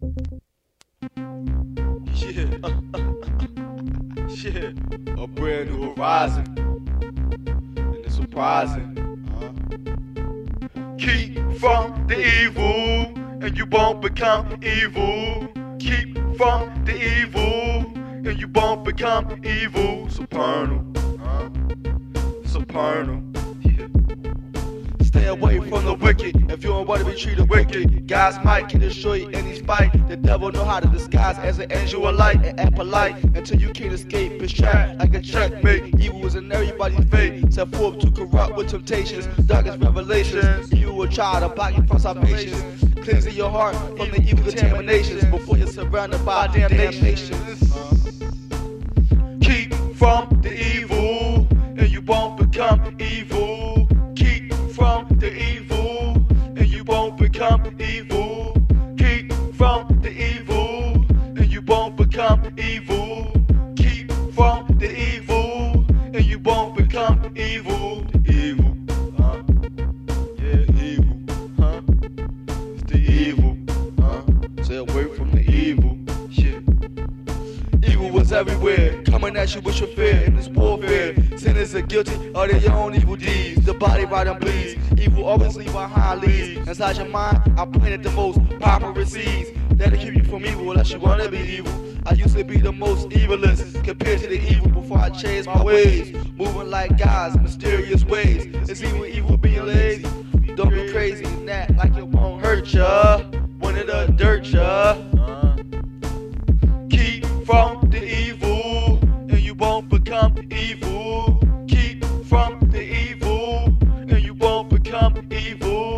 Yeah. yeah. A brand new horizon. And it's surprising. Uh-huh. Keep from the evil, and you won't become evil. Keep from the evil, and you won't become evil. Supernal. Uh, supernal. Away from the wicked if you don't want to be treated wicked. God's might can destroy his fight. The devil know how to disguise as an angel of light and act polite until you can't escape his trap like a checkmate. Evil is in everybody's fate, set forth to corrupt with temptations, darkest revelations. You will try to block you from salvation, cleansing your heart from the evil contaminations before you're surrounded by damnations. Keep from the evil, and you won't become evil. Everywhere, coming at you with your fear in this warfare. Sinners are guilty of their own evil deeds. The body right and bleeds. Evil always leave behind leads. Inside your mind, I planted the most popular seeds that'll keep you from evil unless you wanna be evil. I used to be the most evilest compared to the evil before I changed my ways. Moving like God's mysterious ways. It's even evil being lazy. become evil. Keep from the evil, and you won't become evil.